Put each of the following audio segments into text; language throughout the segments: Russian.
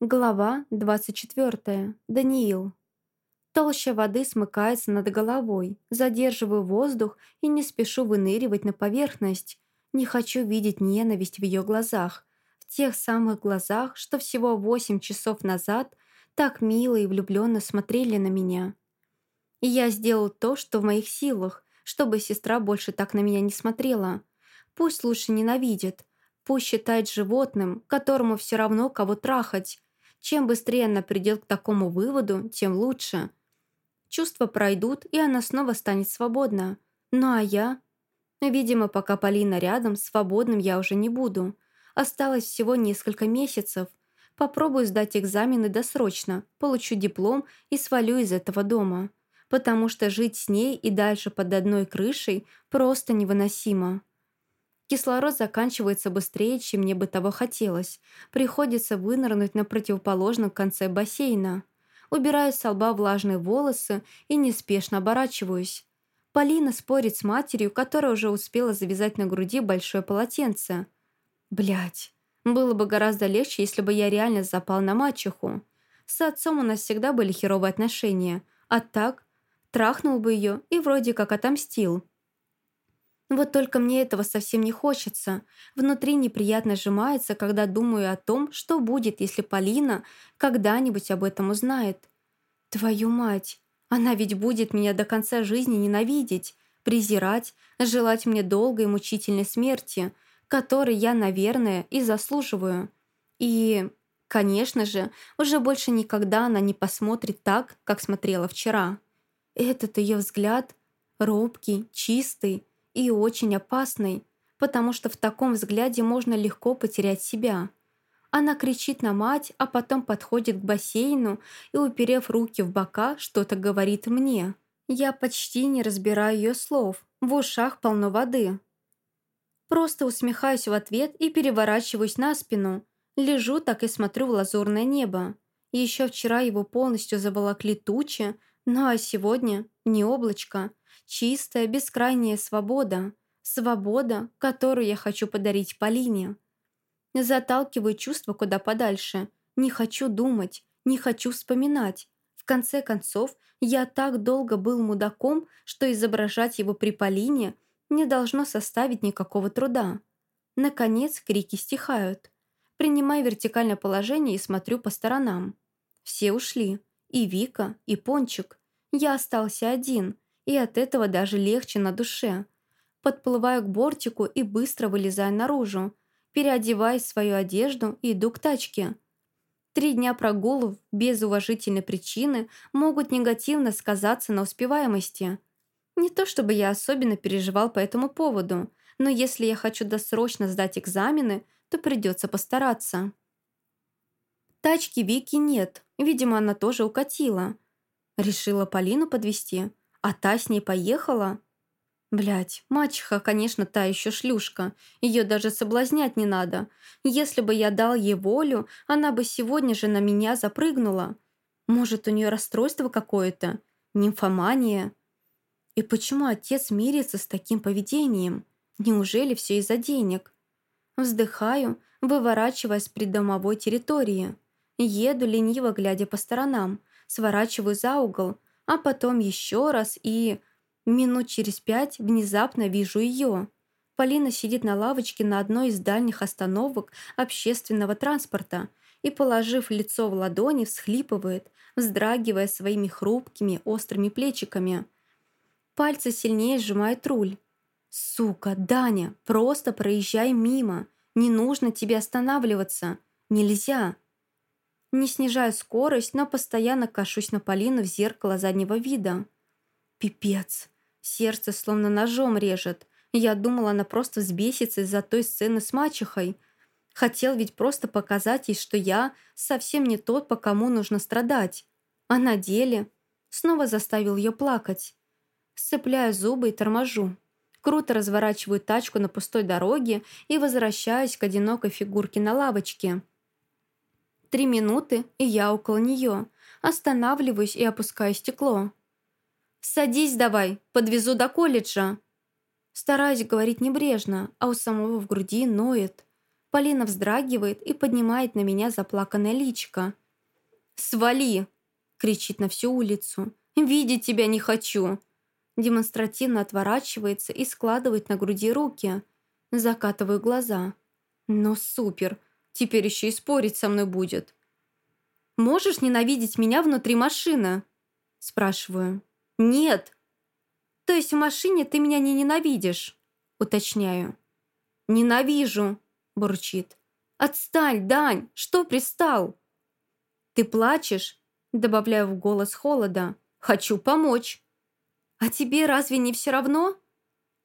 Глава 24. Даниил. Толща воды смыкается над головой. Задерживаю воздух и не спешу выныривать на поверхность. Не хочу видеть ненависть в ее глазах. В тех самых глазах, что всего восемь часов назад так мило и влюбленно смотрели на меня. И я сделал то, что в моих силах, чтобы сестра больше так на меня не смотрела. Пусть лучше ненавидит. Пусть считает животным, которому все равно кого трахать, чем быстрее она придет к такому выводу, тем лучше. Чувства пройдут, и она снова станет свободна. Ну а я? Видимо, пока Полина рядом, свободным я уже не буду. Осталось всего несколько месяцев. Попробую сдать экзамены досрочно, получу диплом и свалю из этого дома. Потому что жить с ней и дальше под одной крышей просто невыносимо. Кислород заканчивается быстрее, чем мне бы того хотелось. Приходится вынырнуть на противоположном конце бассейна. Убираю с лба влажные волосы и неспешно оборачиваюсь. Полина спорит с матерью, которая уже успела завязать на груди большое полотенце. Блять, было бы гораздо легче, если бы я реально запал на мачеху. С отцом у нас всегда были херовые отношения, а так трахнул бы ее и вроде как отомстил. Вот только мне этого совсем не хочется. Внутри неприятно сжимается, когда думаю о том, что будет, если Полина когда-нибудь об этом узнает. Твою мать, она ведь будет меня до конца жизни ненавидеть, презирать, желать мне долгой и мучительной смерти, которой я, наверное, и заслуживаю. И, конечно же, уже больше никогда она не посмотрит так, как смотрела вчера. Этот ее взгляд, робкий, чистый, и очень опасной, потому что в таком взгляде можно легко потерять себя. Она кричит на мать, а потом подходит к бассейну и, уперев руки в бока, что-то говорит мне. Я почти не разбираю ее слов, в ушах полно воды. Просто усмехаюсь в ответ и переворачиваюсь на спину. Лежу так и смотрю в лазурное небо. Еще вчера его полностью заволокли тучи, ну а сегодня не облачко – Чистая, бескрайняя свобода. Свобода, которую я хочу подарить Полине. Заталкиваю чувства куда подальше. Не хочу думать, не хочу вспоминать. В конце концов, я так долго был мудаком, что изображать его при Полине не должно составить никакого труда. Наконец крики стихают. Принимаю вертикальное положение и смотрю по сторонам. Все ушли. И Вика, и Пончик. Я остался один – и от этого даже легче на душе. Подплываю к бортику и быстро вылезаю наружу, переодеваю свою одежду и иду к тачке. Три дня прогулов без уважительной причины могут негативно сказаться на успеваемости. Не то чтобы я особенно переживал по этому поводу, но если я хочу досрочно сдать экзамены, то придется постараться. Тачки Вики нет, видимо, она тоже укатила. Решила Полину подвести. А та с ней поехала? Блять, мачеха, конечно, та еще шлюшка. Ее даже соблазнять не надо. Если бы я дал ей волю, она бы сегодня же на меня запрыгнула. Может, у нее расстройство какое-то? Нимфомания? И почему отец мирится с таким поведением? Неужели все из-за денег? Вздыхаю, выворачиваясь с придомовой территории. Еду, лениво глядя по сторонам, сворачиваю за угол – а потом еще раз и... Минут через пять внезапно вижу ее. Полина сидит на лавочке на одной из дальних остановок общественного транспорта и, положив лицо в ладони, всхлипывает, вздрагивая своими хрупкими острыми плечиками. Пальцы сильнее сжимают руль. «Сука, Даня, просто проезжай мимо. Не нужно тебе останавливаться. Нельзя!» Не снижаю скорость, но постоянно кашусь на Полину в зеркало заднего вида. Пипец. Сердце словно ножом режет. Я думала, она просто взбесится из-за той сцены с мачехой. Хотел ведь просто показать ей, что я совсем не тот, по кому нужно страдать. А на деле снова заставил ее плакать. Сцепляю зубы и торможу. Круто разворачиваю тачку на пустой дороге и возвращаюсь к одинокой фигурке на лавочке. Три минуты, и я около нее. Останавливаюсь и опускаю стекло. «Садись давай, подвезу до колледжа». Стараюсь говорить небрежно, а у самого в груди ноет. Полина вздрагивает и поднимает на меня заплаканное личико. «Свали!» — кричит на всю улицу. «Видеть тебя не хочу!» Демонстративно отворачивается и складывает на груди руки. Закатываю глаза. «Ну супер! Теперь еще и спорить со мной будет!» «Можешь ненавидеть меня внутри машины?» Спрашиваю. «Нет!» «То есть в машине ты меня не ненавидишь?» Уточняю. «Ненавижу!» бурчит. «Отстань, Дань! Что пристал?» «Ты плачешь?» Добавляю в голос холода. «Хочу помочь!» «А тебе разве не все равно?»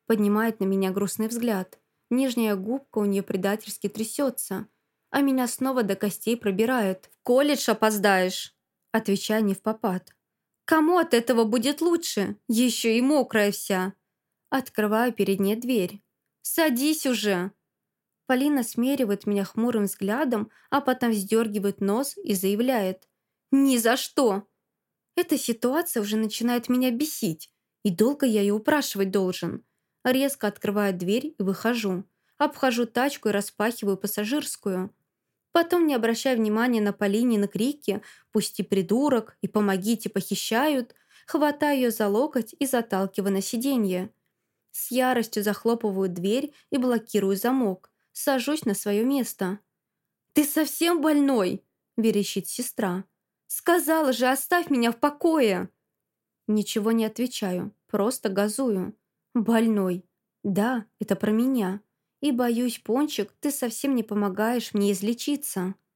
Поднимает на меня грустный взгляд. Нижняя губка у нее предательски трясется, а меня снова до костей пробирает. «В колледж опоздаешь!» Отвечаю не в попад. «Кому от этого будет лучше? Еще и мокрая вся!» Открываю перед ней дверь. «Садись уже!» Полина смеривает меня хмурым взглядом, а потом вздергивает нос и заявляет. «Ни за что!» Эта ситуация уже начинает меня бесить. И долго я ее упрашивать должен. Резко открываю дверь и выхожу. Обхожу тачку и распахиваю пассажирскую. Потом, не обращая внимания на Полине на крики «Пусти, придурок!» и «Помогите, похищают!», хватаю ее за локоть и заталкиваю на сиденье. С яростью захлопываю дверь и блокирую замок. Сажусь на свое место. «Ты совсем больной?» – верещит сестра. «Сказала же, оставь меня в покое!» Ничего не отвечаю, просто газую. Больной. Да, это про меня. И боюсь, Пончик, ты совсем не помогаешь мне излечиться.